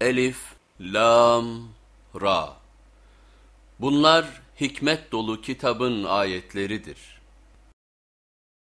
Elif, Lam, Ra. Bunlar hikmet dolu kitabın ayetleridir.